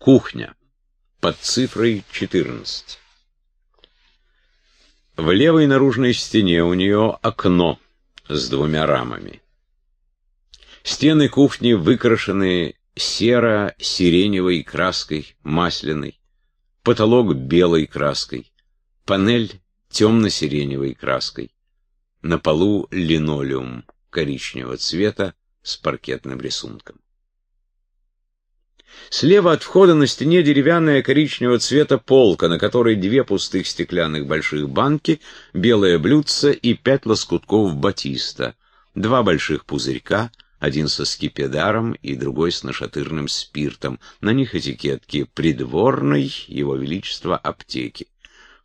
Кухня. Под цифрой 14. В левой наружной стене у нее окно с двумя рамами. Стены кухни выкрашены серо-сиреневой краской, масляной, потолок белой краской, панель темно-сиреневой краской. На полу линолеум коричневого цвета с паркетным рисунком. Слева от входа на стене деревянная коричневого цвета полка, на которой две пустых стеклянных больших банки, белое блюдце и пять лоскутков батиста, два больших пузырька, один со скипидаром и другой с нашатырным спиртом. На них этикетки «Придворной Его Величества аптеки».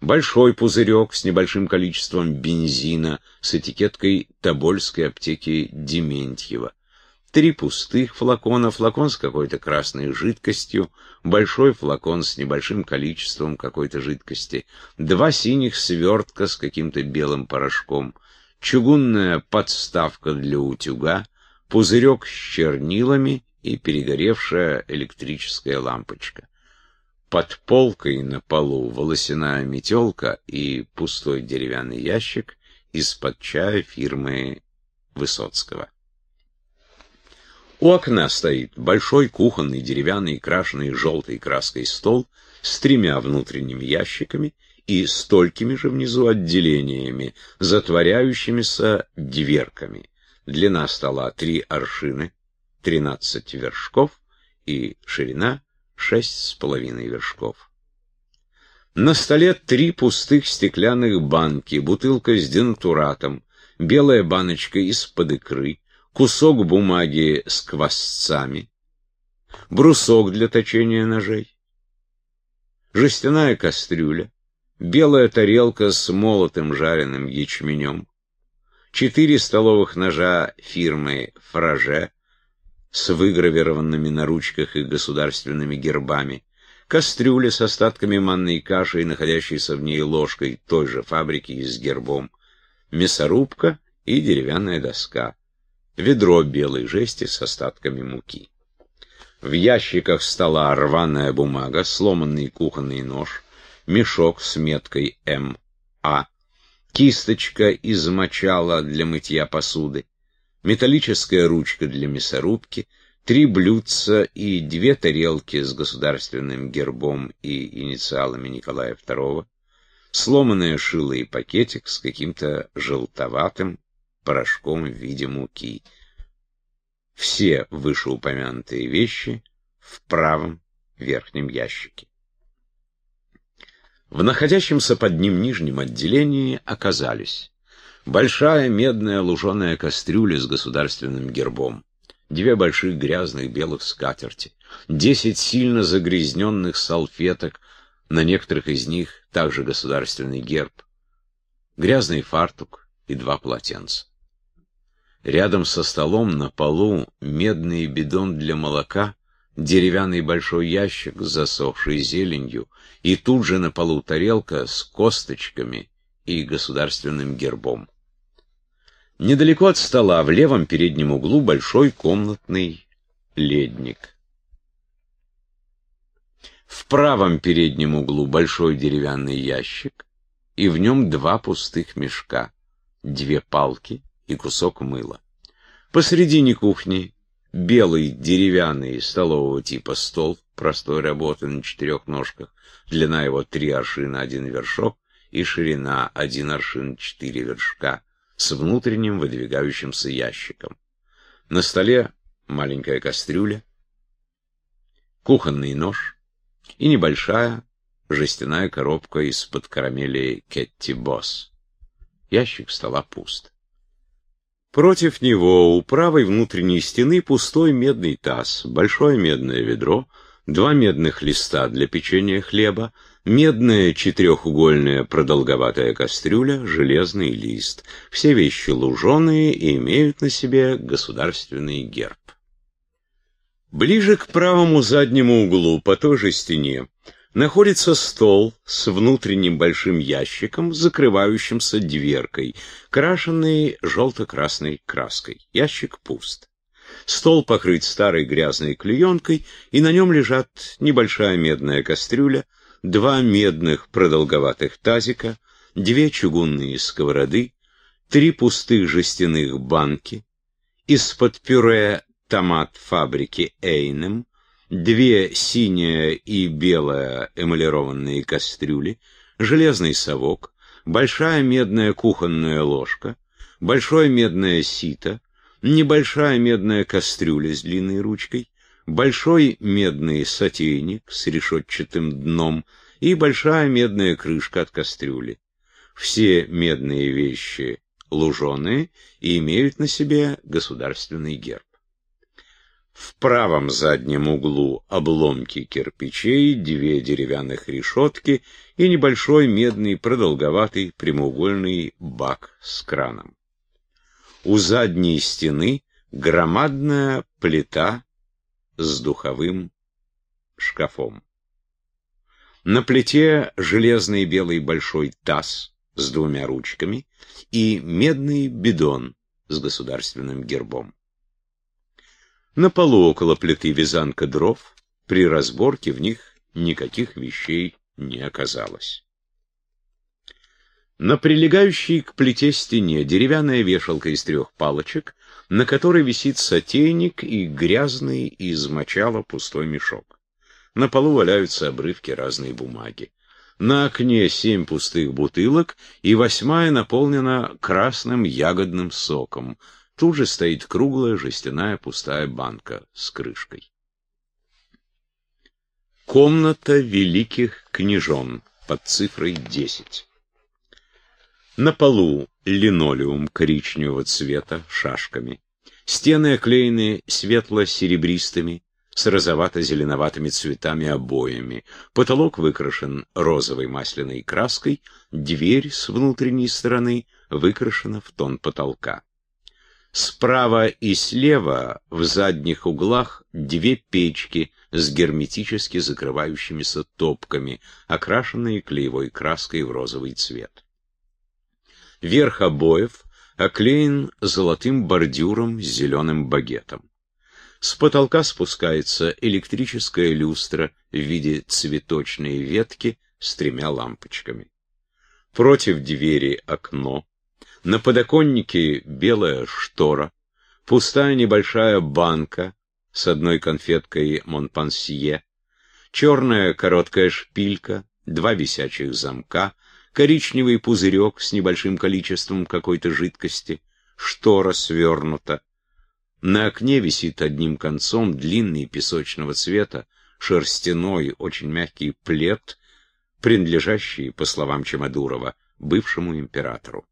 Большой пузырек с небольшим количеством бензина с этикеткой Тобольской аптеки Дементьева три пустых флакона, флакон с какой-то красной жидкостью, большой флакон с небольшим количеством какой-то жидкости, два синих свертка с каким-то белым порошком, чугунная подставка для утюга, пузырек с чернилами и перегоревшая электрическая лампочка. Под полкой на полу волосяная метелка и пустой деревянный ящик из-под чая фирмы Высоцкого. У окна стоит большой кухонный деревянный крашеный желтой краской стол с тремя внутренними ящиками и столькими же внизу отделениями, затворяющимися дверками. Длина стола три аршины, тринадцать вершков и ширина шесть с половиной вершков. На столе три пустых стеклянных банки, бутылка с денатуратом, белая баночка из-под икры, кусок бумаги с квасцами, брусок для точения ножей, жестяная кастрюля, белая тарелка с молотым жареным ячменем, четыре столовых ножа фирмы «Фраже» с выгравированными на ручках и государственными гербами, кастрюля с остатками манной каши и находящейся в ней ложкой той же фабрики и с гербом, мясорубка и деревянная доска ведро белой жести с остатками муки. В ящиках стола рваная бумага, сломанный кухонный нож, мешок с меткой М.А., кисточка из мочала для мытья посуды, металлическая ручка для мясорубки, три блюдца и две тарелки с государственным гербом и инициалами Николая II, сломанное шило и пакетик с каким-то желтоватым порошком в виде муки. Все вышеупомянутые вещи в правом верхнем ящике. В находящемся под ним нижнем отделении оказались большая медная луженая кастрюля с государственным гербом, две больших грязных белых скатерти, десять сильно загрязненных салфеток, на некоторых из них также государственный герб, грязный фартук и два полотенца. Рядом со столом на полу медный бидон для молока, деревянный большой ящик с засохшей зеленью, и тут же на полу тарелка с косточками и государственным гербом. Недалеко от стола, в левом переднем углу, большой комнатный ледник. В правом переднем углу большой деревянный ящик, и в нем два пустых мешка, две палки и кусок мыла. Посредине кухни белый деревянный столового типа стол простой работы на четырех ножках, длина его три аршина один вершок и ширина один аршин четыре вершка с внутренним выдвигающимся ящиком. На столе маленькая кастрюля, кухонный нож и небольшая жестяная коробка из-под карамели Кетти Босс. Ящик стола пуст. Против него у правой внутренней стены пустой медный таз, большое медное ведро, два медных листа для печенья хлеба, медная четырехугольная продолговатая кастрюля, железный лист. Все вещи луженые и имеют на себе государственный герб. Ближе к правому заднему углу по той же стене находится стол с внутренним большим ящиком, закрывающимся дверкой, крашенный желто-красной краской. Ящик пуст. Стол покрыт старой грязной клеенкой, и на нем лежат небольшая медная кастрюля, два медных продолговатых тазика, две чугунные сковороды, три пустых жестяных банки, из-под пюре томат фабрики Эйнем, две синяя и белая эмалированные кастрюли, железный совок, большая медная кухонная ложка, большое медное сито, небольшая медная кастрюля с длинной ручкой, большой медный сотейник с решетчатым дном и большая медная крышка от кастрюли. Все медные вещи луженые и имеют на себе государственный герб. В правом заднем углу обломки кирпичей, две деревянных решетки и небольшой медный продолговатый прямоугольный бак с краном. У задней стены громадная плита с духовым шкафом. На плите железный белый большой таз с двумя ручками и медный бидон с государственным гербом. На полу около плиты вязанка дров, при разборке в них никаких вещей не оказалось. На прилегающей к плите стене деревянная вешалка из трех палочек, на которой висит сотейник и грязный из мочала пустой мешок. На полу валяются обрывки разной бумаги. На окне семь пустых бутылок, и восьмая наполнена красным ягодным соком. Тут же стоит круглая жестяная пустая банка с крышкой. Комната великих княжон под цифрой 10. На полу линолеум коричневого цвета шашками. Стены оклеены светло-серебристыми, с розовато-зеленоватыми цветами обоями. Потолок выкрашен розовой масляной краской, дверь с внутренней стороны выкрашена в тон потолка. Справа и слева в задних углах две печки с герметически закрывающимися топками, окрашенные клеевой краской в розовый цвет. Верх обоев оклеен золотым бордюром с зеленым багетом. С потолка спускается электрическая люстра в виде цветочной ветки с тремя лампочками. Против двери окно, на подоконнике белая штора, пустая небольшая банка с одной конфеткой Монпансье, черная короткая шпилька, два висячих замка, коричневый пузырек с небольшим количеством какой-то жидкости, штора свернута. На окне висит одним концом длинный песочного цвета, шерстяной, очень мягкий плед, принадлежащий, по словам Чемодурова, бывшему императору.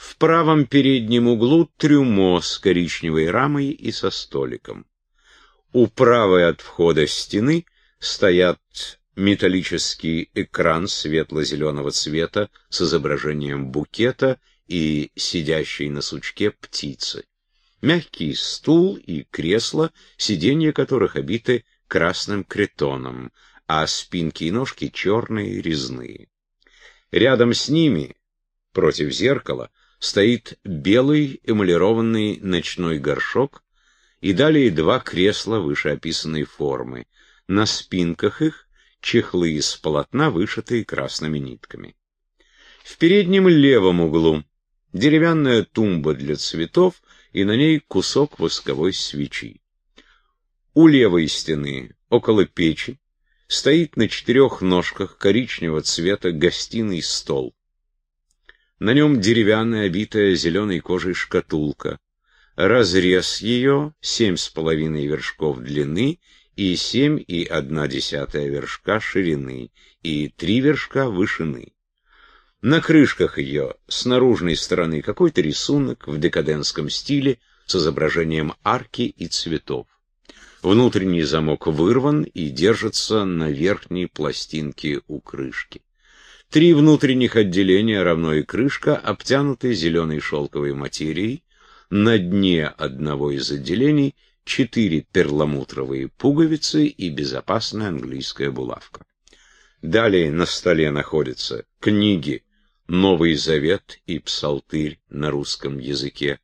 В правом переднем углу трюмо с коричневой рамой и со столиком. У правой от входа стены стоят металлический экран светло-зеленого цвета с изображением букета и сидящей на сучке птицы. Мягкий стул и кресло, сиденья которых обиты красным кретоном, а спинки и ножки черные резные. Рядом с ними, против зеркала, стоит белый эмалированный ночной горшок и далее два кресла вышеописанной формы. На спинках их чехлы из полотна, вышитые красными нитками. В переднем левом углу деревянная тумба для цветов и на ней кусок восковой свечи. У левой стены, около печи, стоит на четырех ножках коричневого цвета гостиный стол. На нем деревянная, обитая зеленой кожей шкатулка. Разрез ее семь с половиной вершков длины и семь и одна десятая вершка ширины и три вершка вышины. На крышках ее с наружной стороны какой-то рисунок в декадентском стиле с изображением арки и цветов. Внутренний замок вырван и держится на верхней пластинке у крышки. Три внутренних отделения, равно и крышка, обтянуты зеленой шелковой материей. На дне одного из отделений четыре перламутровые пуговицы и безопасная английская булавка. Далее на столе находятся книги «Новый Завет» и «Псалтырь» на русском языке.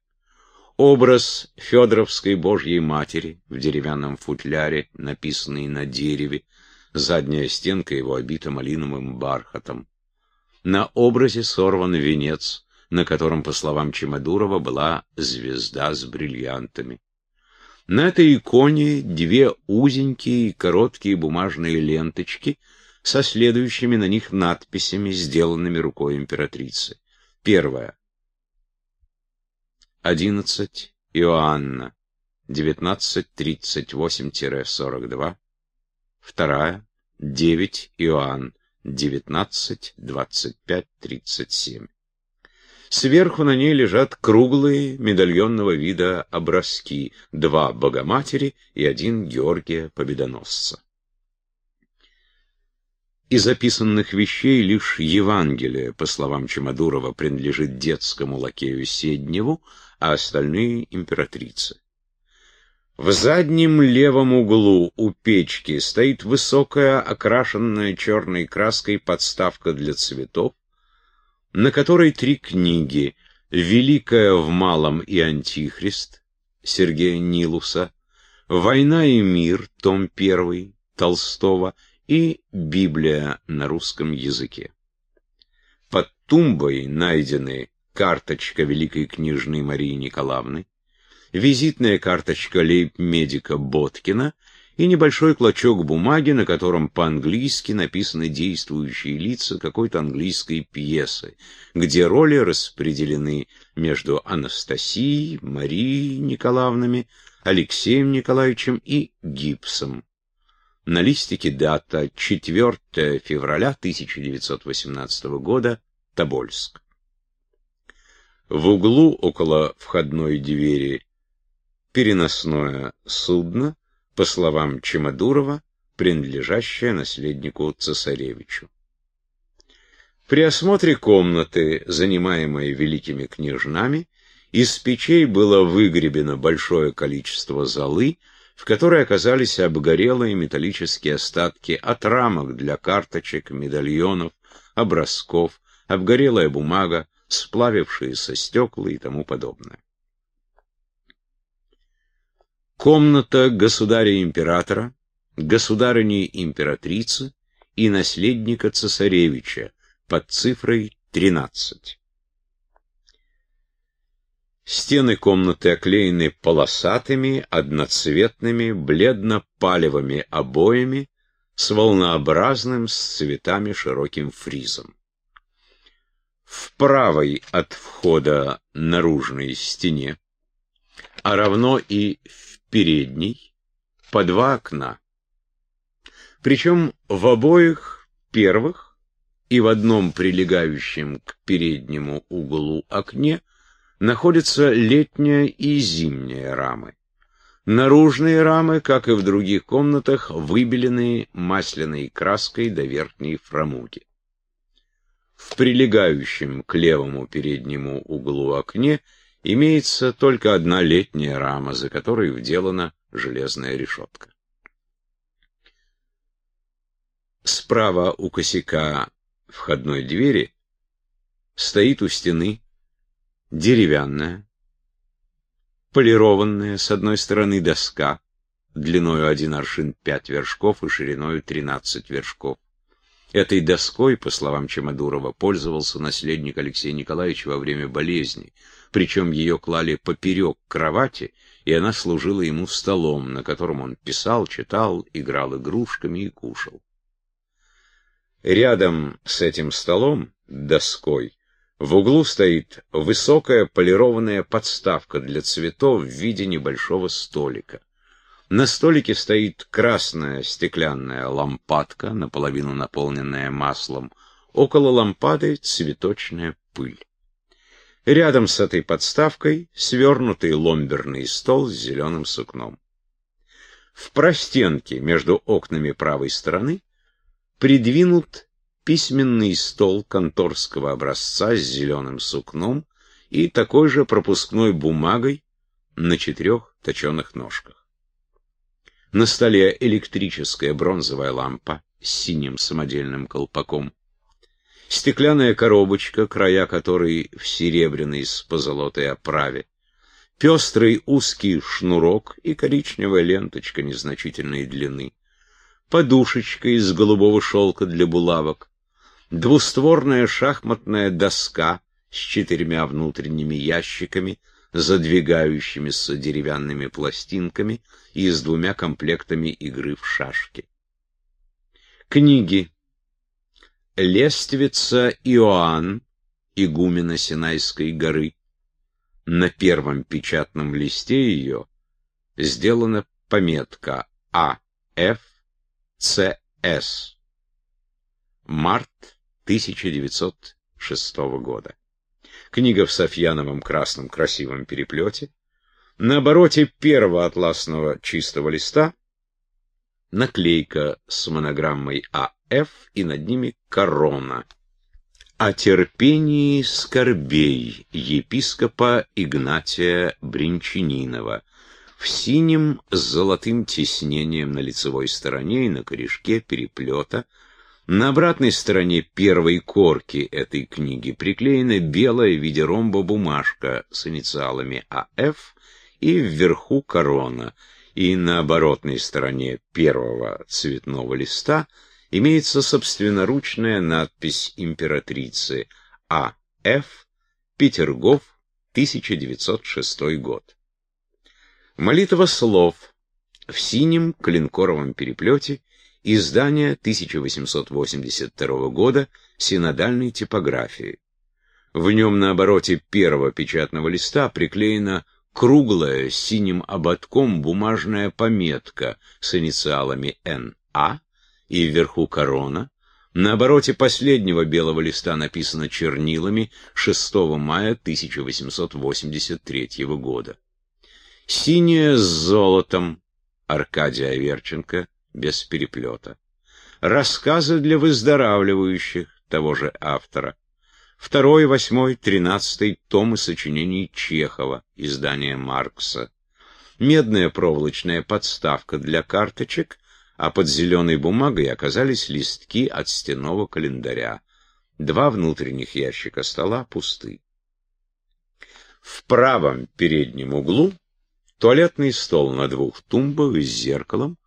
Образ Федоровской Божьей Матери в деревянном футляре, написанный на дереве, задняя стенка его обита малиновым бархатом. На образе сорван венец, на котором, по словам Чемодурова, была звезда с бриллиантами. На этой иконе две узенькие короткие бумажные ленточки со следующими на них надписями, сделанными рукой императрицы. Первая. 11 Иоанна, 1938-42. Вторая. 9 Иоанн, 19-25-37. Сверху на ней лежат круглые медальонного вида образки, два Богоматери и один Георгия Победоносца. Из записанных вещей лишь Евангелие, по словам Чемодурова, принадлежит детскому лакею Седневу, а остальные — императрице. В заднем левом углу у печки стоит высокая, окрашенная черной краской подставка для цветов, на которой три книги «Великая в малом и Антихрист» Сергея Нилуса, «Война и мир» том 1 Толстого и Библия на русском языке. Под тумбой найдены карточка великой княжны Марии Николаевны, визитная карточка лейб-медика Боткина и небольшой клочок бумаги, на котором по-английски написаны действующие лица какой-то английской пьесы, где роли распределены между Анастасией, Марией Николаевнами, Алексеем Николаевичем и Гипсом. На листике дата 4 февраля 1918 года, Тобольск. В углу около входной двери переносное судно, по словам Чемодурова, принадлежащее наследнику цесаревичу. При осмотре комнаты, занимаемой великими княжнами, из печей было выгребено большое количество золы, в которой оказались обгорелые металлические остатки от рамок для карточек, медальонов, образков, обгорелая бумага, сплавившиеся стекла и тому подобное. Комната государя-императора, государыни-императрицы и наследника цесаревича под цифрой 13. Стены комнаты оклеены полосатыми, одноцветными, бледно-палевыми обоями с волнообразным с цветами широким фризом. В правой от входа наружной стене, а равно и в передней, по два окна. Причем в обоих первых и в одном прилегающем к переднему углу окне находятся летняя и зимняя рамы. Наружные рамы, как и в других комнатах, выбелены масляной краской до верхней фрамуги. В прилегающем к левому переднему углу окне имеется только одна летняя рама, за которой вделана железная решетка. Справа у косяка входной двери стоит у стены деревянная, полированная с одной стороны доска, длиною один аршин пять вершков и шириною тринадцать вершков. Этой доской, по словам Чемодурова, пользовался наследник Алексей Николаевич во время болезни, причем ее клали поперек кровати, и она служила ему столом, на котором он писал, читал, играл игрушками и кушал. Рядом с этим столом, доской, в углу стоит высокая полированная подставка для цветов в виде небольшого столика. На столике стоит красная стеклянная лампадка, наполовину наполненная маслом. Около лампады цветочная пыль. Рядом с этой подставкой свернутый ломберный стол с зеленым сукном. В простенке между окнами правой стороны придвинут письменный стол конторского образца с зеленым сукном и такой же пропускной бумагой на четырех точеных ножках. На столе электрическая бронзовая лампа с синим самодельным колпаком, стеклянная коробочка, края которой в серебряной с позолотой оправе, пестрый узкий шнурок и коричневая ленточка незначительной длины, подушечка из голубого шелка для булавок, двустворная шахматная доска с четырьмя внутренними ящиками, задвигающимися деревянными пластинками и с двумя комплектами игры в шашки. Книги. Лествица Иоанн, игумена Синайской горы. На первом печатном листе ее сделана пометка А.Ф. Ц.С. Март 1906 года. Книга в Софьяновом красном красивом переплете. На обороте первого атласного чистого листа наклейка с монограммой А.Ф. и над ними корона. О терпении скорбей епископа Игнатия Бринчанинова в синем с золотым тиснением на лицевой стороне и на корешке переплета на обратной стороне первой корки этой книги приклеена белая в виде ромба бумажка с инициалами А.Ф. и вверху корона, и на оборотной стороне первого цветного листа имеется собственноручная надпись императрицы А.Ф. Петергоф, 1906 год. Молитва слов в синем клинкоровом переплете Издание 1882 года синодальной типографии. В нем на обороте первого печатного листа приклеена круглая с синим ободком бумажная пометка с инициалами Н.А. и вверху корона. На обороте последнего белого листа написано чернилами 6 мая 1883 года. Синяя с золотом Аркадия Аверченко без переплета. Рассказы для выздоравливающих того же автора. Второй, восьмой, тринадцатый томы сочинений Чехова, издание Маркса. Медная проволочная подставка для карточек, а под зеленой бумагой оказались листки от стенного календаря. Два внутренних ящика стола пусты. В правом переднем углу туалетный стол на двух тумбах с зеркалом,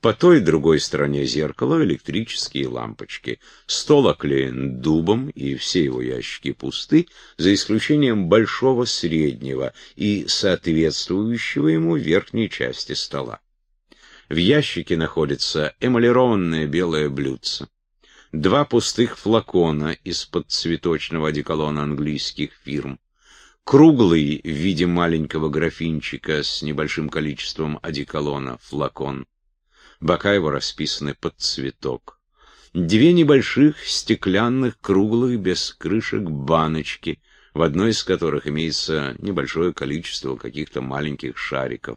по той и другой стороне зеркала электрические лампочки. Стол оклеен дубом, и все его ящики пусты, за исключением большого среднего и соответствующего ему верхней части стола. В ящике находится эмалированное белое блюдце, два пустых флакона из-под цветочного одеколона английских фирм, круглый в виде маленького графинчика с небольшим количеством одеколона флакон, бока его расписаны под цветок. Две небольших стеклянных круглых без крышек баночки, в одной из которых имеется небольшое количество каких-то маленьких шариков.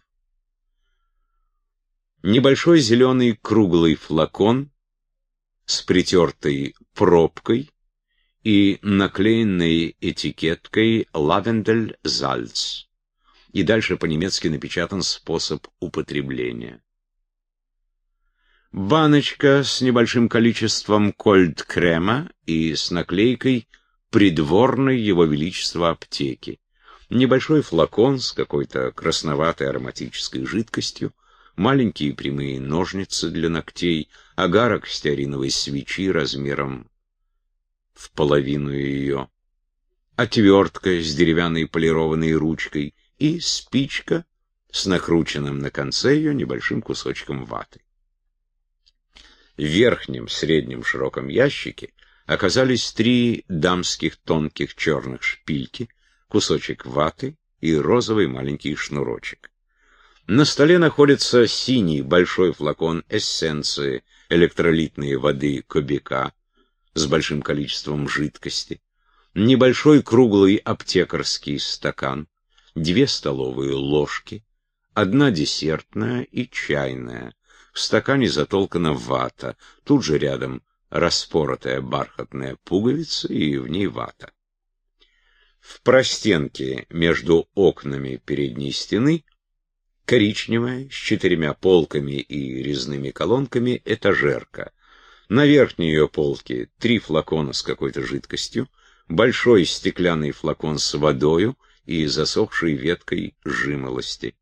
Небольшой зеленый круглый флакон с притертой пробкой и наклеенной этикеткой «Лавендель Зальц». И дальше по-немецки напечатан способ употребления баночка с небольшим количеством кольд-крема и с наклейкой «Придворной Его Величества аптеки», небольшой флакон с какой-то красноватой ароматической жидкостью, маленькие прямые ножницы для ногтей, агарок стеариновой свечи размером в половину ее, отвертка с деревянной полированной ручкой и спичка с накрученным на конце ее небольшим кусочком ваты. В верхнем среднем широком ящике оказались три дамских тонких черных шпильки, кусочек ваты и розовый маленький шнурочек. На столе находится синий большой флакон эссенции электролитной воды Кобяка с большим количеством жидкости, небольшой круглый аптекарский стакан, две столовые ложки, одна десертная и чайная, в стакане затолкана вата, тут же рядом распоротая бархатная пуговица и в ней вата. В простенке между окнами передней стены коричневая с четырьмя полками и резными колонками этажерка. На верхней ее полке три флакона с какой-то жидкостью, большой стеклянный флакон с водою и засохшей веткой жимолости.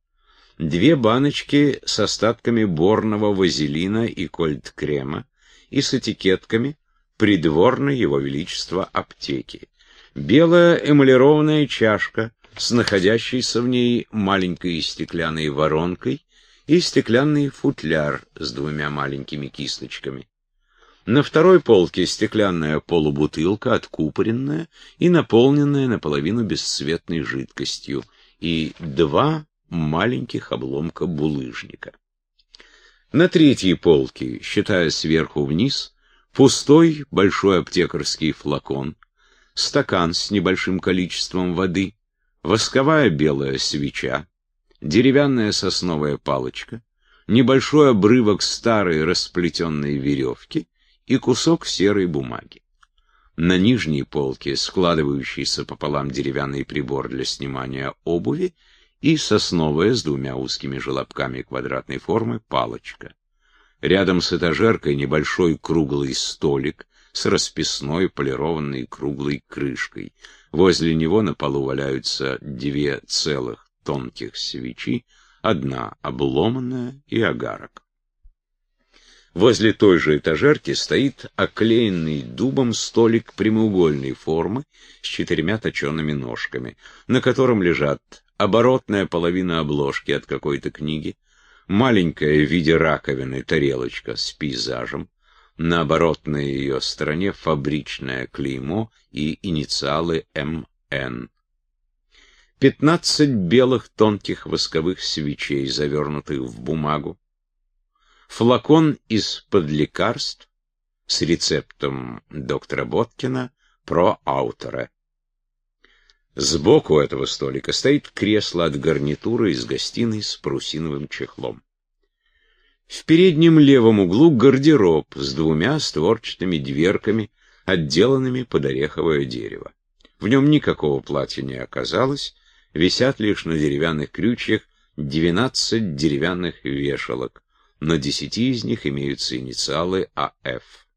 Две баночки с остатками борного вазелина и кольт-крема и с этикетками придворной его величества аптеки. Белая эмалированная чашка с находящейся в ней маленькой стеклянной воронкой и стеклянный футляр с двумя маленькими кисточками. На второй полке стеклянная полубутылка, откупоренная и наполненная наполовину бесцветной жидкостью, и два маленьких обломка булыжника. На третьей полке, считая сверху вниз, пустой большой аптекарский флакон, стакан с небольшим количеством воды, восковая белая свеча, деревянная сосновая палочка, небольшой обрывок старой расплетенной веревки и кусок серой бумаги. На нижней полке складывающийся пополам деревянный прибор для снимания обуви и сосновая с двумя узкими желобками квадратной формы палочка. Рядом с этажеркой небольшой круглый столик с расписной полированной круглой крышкой. Возле него на полу валяются две целых тонких свечи, одна обломанная и огарок. Возле той же этажерки стоит оклеенный дубом столик прямоугольной формы с четырьмя точеными ножками, на котором лежат оборотная половина обложки от какой-то книги, маленькая в виде раковины тарелочка с пейзажем, на оборотной ее стороне фабричное клеймо и инициалы МН. Пятнадцать белых тонких восковых свечей, завернутых в бумагу, флакон из-под лекарств с рецептом доктора Боткина про ауторе. Сбоку этого столика стоит кресло от гарнитуры из гостиной с парусиновым чехлом. В переднем левом углу гардероб с двумя створчатыми дверками, отделанными под ореховое дерево. В нем никакого платья не оказалось, висят лишь на деревянных крючьях двенадцать деревянных вешалок, на десяти из них имеются инициалы АФ.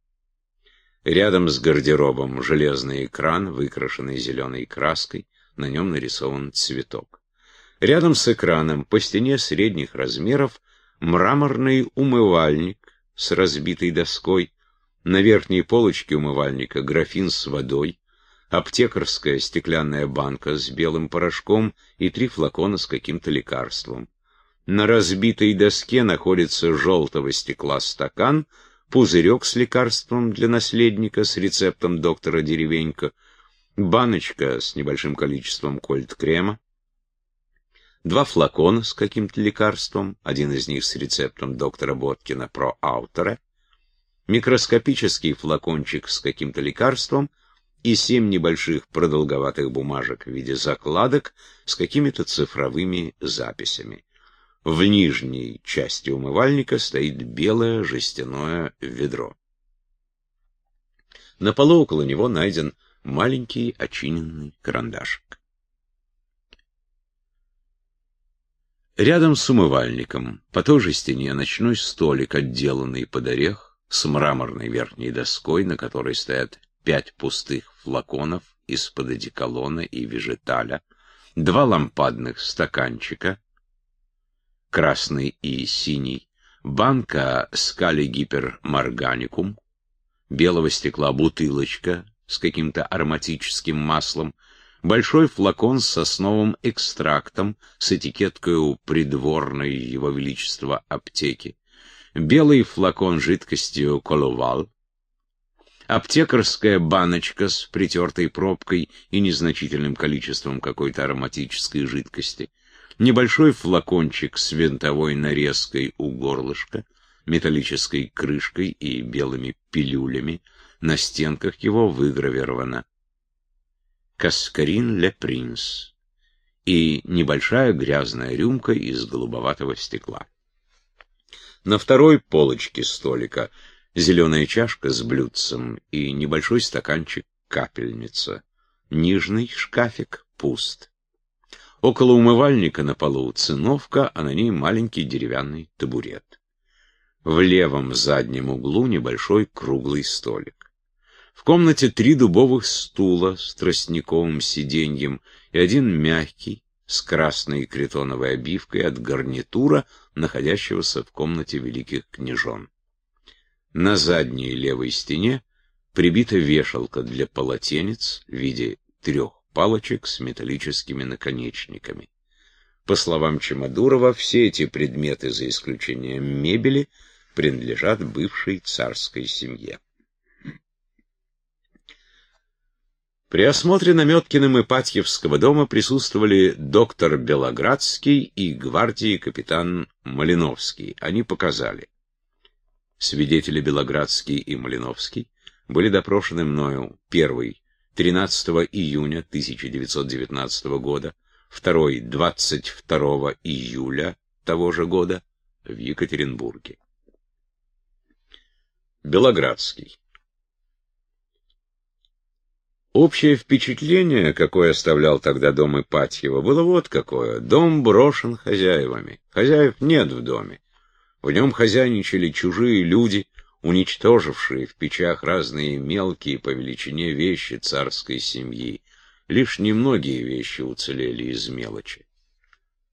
Рядом с гардеробом железный экран, выкрашенный зеленой краской, на нем нарисован цветок. Рядом с экраном по стене средних размеров мраморный умывальник с разбитой доской, на верхней полочке умывальника графин с водой, аптекарская стеклянная банка с белым порошком и три флакона с каким-то лекарством. На разбитой доске находится желтого стекла стакан, пузырек с лекарством для наследника с рецептом доктора Деревенька, баночка с небольшим количеством кольт-крема, два флакона с каким-то лекарством, один из них с рецептом доктора Боткина про аутора, микроскопический флакончик с каким-то лекарством и семь небольших продолговатых бумажек в виде закладок с какими-то цифровыми записями. В нижней части умывальника стоит белое жестяное ведро. На полу около него найден маленький очиненный карандашик. Рядом с умывальником, по той же стене, ночной столик, отделанный под орех, с мраморной верхней доской, на которой стоят пять пустых флаконов из-под одеколона и вежеталя, два лампадных стаканчика, красный и синий, банка скали гиперморганикум, белого стекла бутылочка с каким-то ароматическим маслом, большой флакон с сосновым экстрактом с этикеткой у придворной его величества аптеки, белый флакон жидкостью коловал, аптекарская баночка с притертой пробкой и незначительным количеством какой-то ароматической жидкости, небольшой флакончик с винтовой нарезкой у горлышка, металлической крышкой и белыми пилюлями, на стенках его выгравировано «Каскарин Ле Принс» и небольшая грязная рюмка из голубоватого стекла. На второй полочке столика зеленая чашка с блюдцем и небольшой стаканчик капельница. Нижний шкафик пуст. Около умывальника на полу циновка, а на ней маленький деревянный табурет. В левом заднем углу небольшой круглый столик. В комнате три дубовых стула с тростниковым сиденьем и один мягкий, с красной критоновой обивкой от гарнитура, находящегося в комнате великих княжон. На задней левой стене прибита вешалка для полотенец в виде трех палочек с металлическими наконечниками. По словам Чемодурова, все эти предметы, за исключением мебели, принадлежат бывшей царской семье. При осмотре Наметкиным Ипатьевского дома присутствовали доктор Белоградский и гвардии капитан Малиновский. Они показали. Свидетели Белоградский и Малиновский были допрошены мною первый 13 июня 1919 года, второй 22 июля того же года в Екатеринбурге. Белоградский. Общее впечатление, какое оставлял тогда дом Ипатьева, было вот какое. Дом брошен хозяевами. Хозяев нет в доме. В нем хозяйничали чужие люди, уничтожившие в печах разные мелкие по величине вещи царской семьи. Лишь немногие вещи уцелели из мелочи.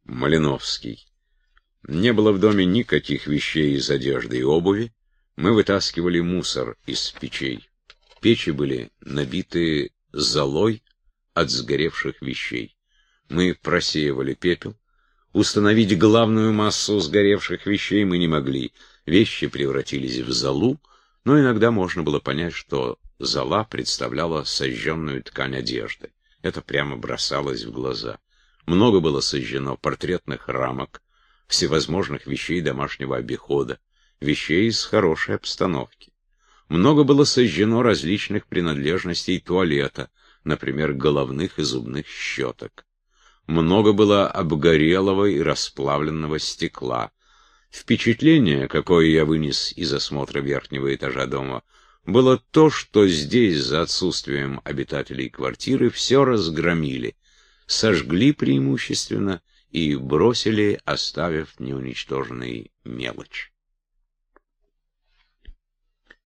Малиновский. Не было в доме никаких вещей из одежды и обуви. Мы вытаскивали мусор из печей. Печи были набиты золой от сгоревших вещей. Мы просеивали пепел. Установить главную массу сгоревших вещей мы не могли. Вещи превратились в золу, но иногда можно было понять, что зола представляла сожженную ткань одежды. Это прямо бросалось в глаза. Много было сожжено портретных рамок, всевозможных вещей домашнего обихода, вещей из хорошей обстановки. Много было сожжено различных принадлежностей туалета, например, головных и зубных щеток. Много было обгорелого и расплавленного стекла, Впечатление, какое я вынес из осмотра верхнего этажа дома, было то, что здесь, за отсутствием обитателей квартиры, все разгромили, сожгли преимущественно и бросили, оставив неуничтоженной мелочь.